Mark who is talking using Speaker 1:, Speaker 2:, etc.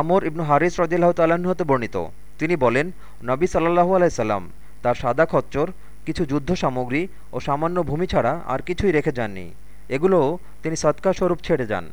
Speaker 1: আমর ইবনু হারিস রদিল্লাহ তাল্লাহ্ন হতে বর্ণিত। তিনি বলেন, নবী সাল্লাহু আলাইসাল্লাম তার সাদা খচ্চর, কিছু যুদ্ধ সামগ্রী ও সামান্য ভূমি ছাড়া আর কিছুই রেখে যাননি। এগুলোও তিনি সৎকার স্বরূপ ছেড়ে যান।